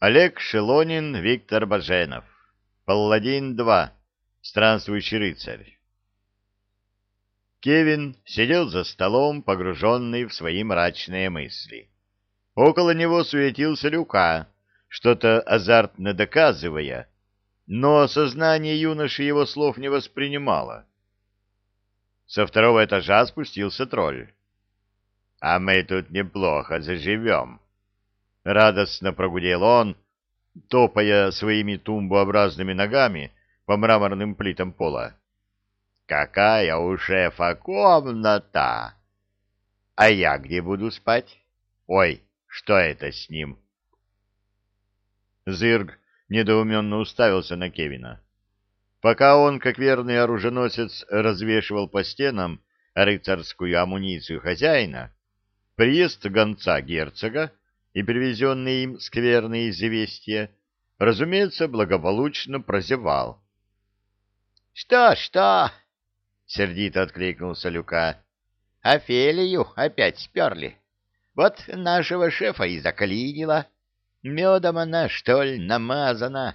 Олег Шелонин, Виктор Баженов. Палладин-2. Странствующий рыцарь. Кевин сидел за столом, погруженный в свои мрачные мысли. Около него суетился Люка, что-то азартно доказывая, но сознание юноши его слов не воспринимало. Со второго этажа спустился тролль. — А мы тут неплохо заживем. Радостно прогудел он, топая своими тумбообразными ногами по мраморным плитам пола. «Какая у шефа комната! А я где буду спать? Ой, что это с ним?» Зырг недоуменно уставился на Кевина. Пока он, как верный оруженосец, развешивал по стенам рыцарскую амуницию хозяина, приезд гонца герцога и привезенные им скверные известия, разумеется, благополучно прозевал. — Что, что? — сердито откликнулся Люка. — Офелию опять сперли. Вот нашего шефа и заклинило. Медом она, что ли, намазана.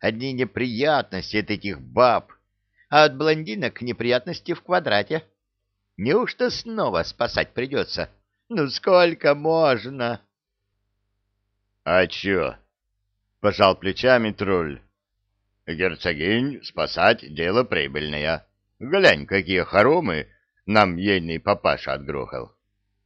Одни неприятности от этих баб, а от блондинок неприятности в квадрате. Неужто снова спасать придется? Ну, сколько можно? — А чё? — пожал плечами тролль. — Герцогинь спасать — дело прибыльное. Глянь, какие хоромы нам ейный папаша отгрохал.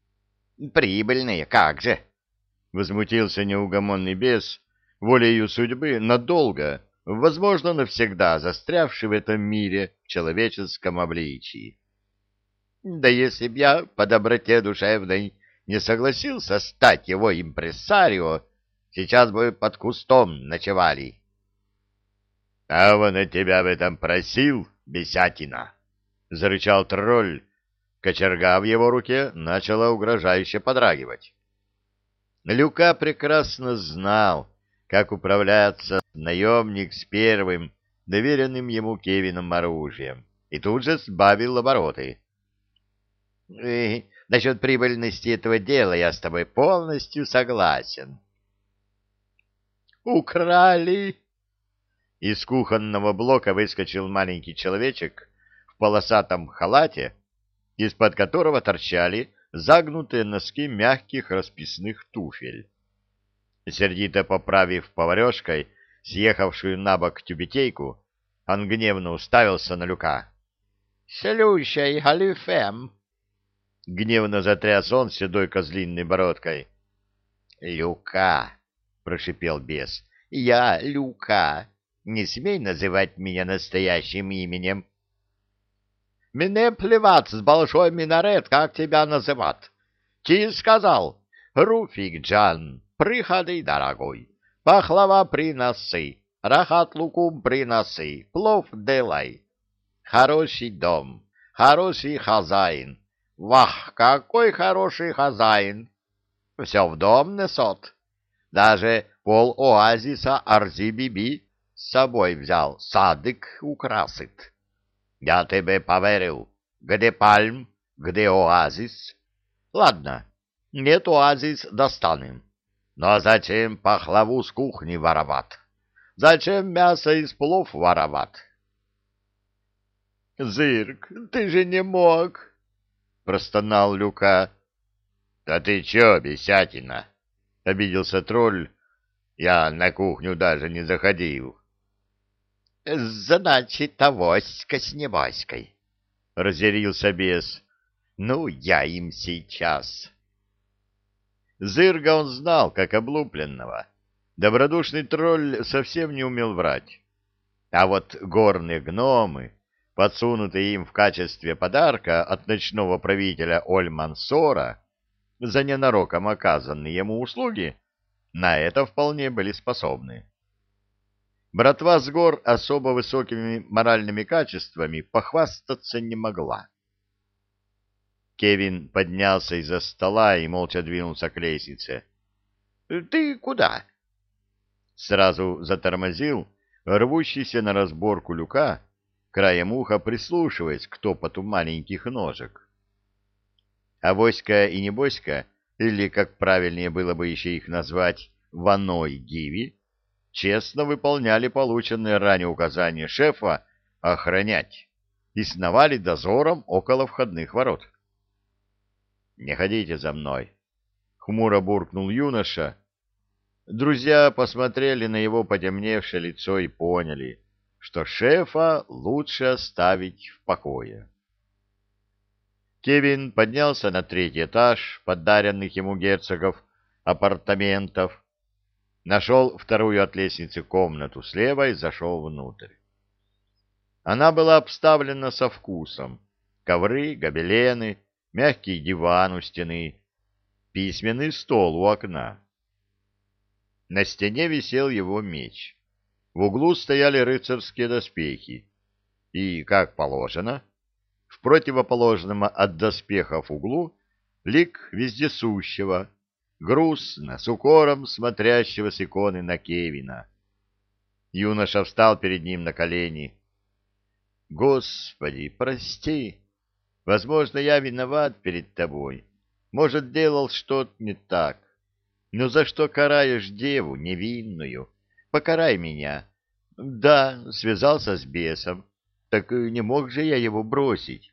— Прибыльные, как же! — возмутился неугомонный бес, волею судьбы надолго, возможно, навсегда застрявший в этом мире в человеческом обличии. — Да если б я по доброте душевной не согласился стать его импрессарио, Сейчас бы под кустом ночевали. — А он от тебя в этом просил, бесятина! — зарычал тролль. Кочерга в его руке начала угрожающе подрагивать. Люка прекрасно знал, как управляться наемник с первым, доверенным ему Кевином оружием, и тут же сбавил обороты. «Э, — Насчет прибыльности этого дела я с тобой полностью согласен, Украли! Из кухонного блока выскочил маленький человечек в полосатом халате, из-под которого торчали загнутые носки мягких расписных туфель. Сердито поправив поварешкой съехавшую на бок тюбетейку, он гневно уставился на люка. — Слющай, Галифем! — гневно затряс он седой козлиной бородкой. — Люка! Прошипел бес. Я Люка. Не смей называть меня настоящим именем. Мне плевать с большой минарет, как тебя называть. Ти сказал, Руфик Джан, приходи, дорогой. Пахлава приноси, рахат лукум приноси, плов делай. Хороший дом, хороший хозяин. Вах, какой хороший хозяин! Все в дом несет. Даже пол оазиса Арзи-Биби с собой взял, садик украсит. Я тебе поверил. Где пальм, где оазис? Ладно, нет оазис достанем. Но зачем пахлаву с кухни воровать? Зачем мясо из плов воровать? Зырк, ты же не мог, простонал Люка. Да ты чё, бесятина? — обиделся тролль. «Я на кухню даже не заходил». «Значит, авоська с небоськой», — разъярился бес. «Ну, я им сейчас». Зырга он знал, как облупленного. Добродушный тролль совсем не умел врать. А вот горные гномы, подсунутые им в качестве подарка от ночного правителя Оль-Мансора, за ненароком оказанные ему услуги, на это вполне были способны. Братва с гор особо высокими моральными качествами похвастаться не могла. Кевин поднялся из-за стола и молча двинулся к лестнице. — Ты куда? Сразу затормозил рвущийся на разборку люка, краем уха прислушиваясь к топоту маленьких ножек. Авоська и Небоська, или, как правильнее было бы еще их назвать, Ваной Гиви честно выполняли полученные ранее указания шефа охранять и сновали дозором около входных ворот. «Не ходите за мной», — хмуро буркнул юноша. Друзья посмотрели на его потемневшее лицо и поняли, что шефа лучше оставить в покое. Кевин поднялся на третий этаж подаренных ему герцогов апартаментов, нашел вторую от лестницы комнату слева и зашел внутрь. Она была обставлена со вкусом. Ковры, гобелены, мягкий диван у стены, письменный стол у окна. На стене висел его меч. В углу стояли рыцарские доспехи. И, как положено, в противоположном от доспехов углу лик вездесущего, грустно, с укором смотрящего с иконы на Кевина. Юноша встал перед ним на колени. «Господи, прости! Возможно, я виноват перед тобой. Может, делал что-то не так. Но за что караешь деву невинную? Покарай меня. Да, связался с бесом, так не мог же я его бросить.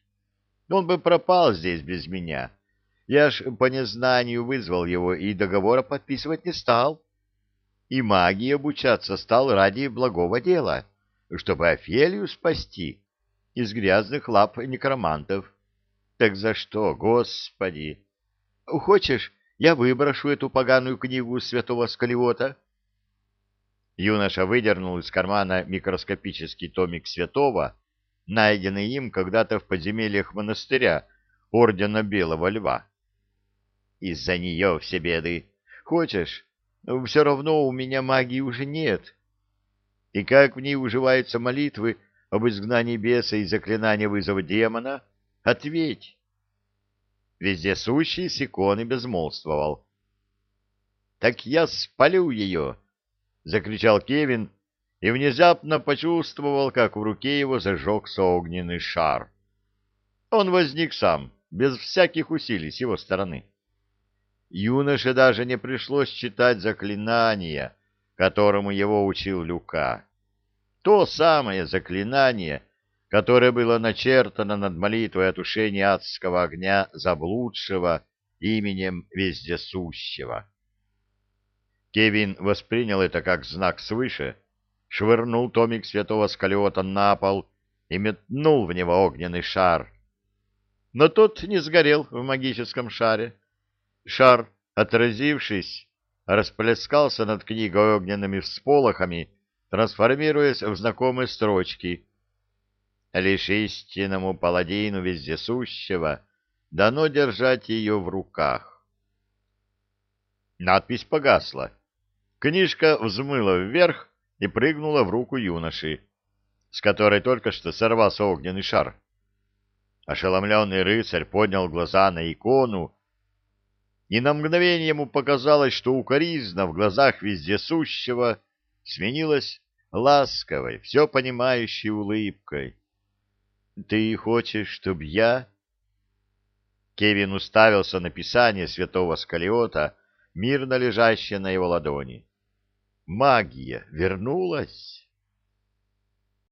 Он бы пропал здесь без меня. Я ж по незнанию вызвал его и договора подписывать не стал. И магии обучаться стал ради благого дела, чтобы Офелию спасти из грязных лап некромантов. Так за что, Господи? Хочешь, я выброшу эту поганую книгу святого Скалиота? Юноша выдернул из кармана микроскопический томик святого найденный им когда-то в подземельях монастыря Ордена Белого Льва. Из-за нее все беды. Хочешь, все равно у меня магии уже нет. И как в ней уживаются молитвы об изгнании беса и заклинания вызова демона? Ответь. Вездесущий с иконы безмолвствовал. — Так я спалю ее! — закричал Кевин, и внезапно почувствовал, как в руке его зажегся огненный шар. Он возник сам, без всяких усилий с его стороны. Юноше даже не пришлось читать заклинание, которому его учил Люка. То самое заклинание, которое было начертано над молитвой о тушении адского огня заблудшего именем Вездесущего. Кевин воспринял это как знак свыше — швырнул томик святого скалиота на пол и метнул в него огненный шар. Но тот не сгорел в магическом шаре. Шар, отразившись, расплескался над книгой огненными всполохами, трансформируясь в знакомые строчки. Лишь истинному паладину вездесущего дано держать ее в руках. Надпись погасла. Книжка взмыла вверх, и прыгнула в руку юноши, с которой только что сорвался огненный шар. Ошеломленный рыцарь поднял глаза на икону, и на мгновение ему показалось, что укоризна в глазах вездесущего сменилась ласковой, все понимающей улыбкой. — Ты хочешь, чтобы я... Кевин уставился на писание святого Скалиота, мирно лежащее на его ладони. Магия вернулась.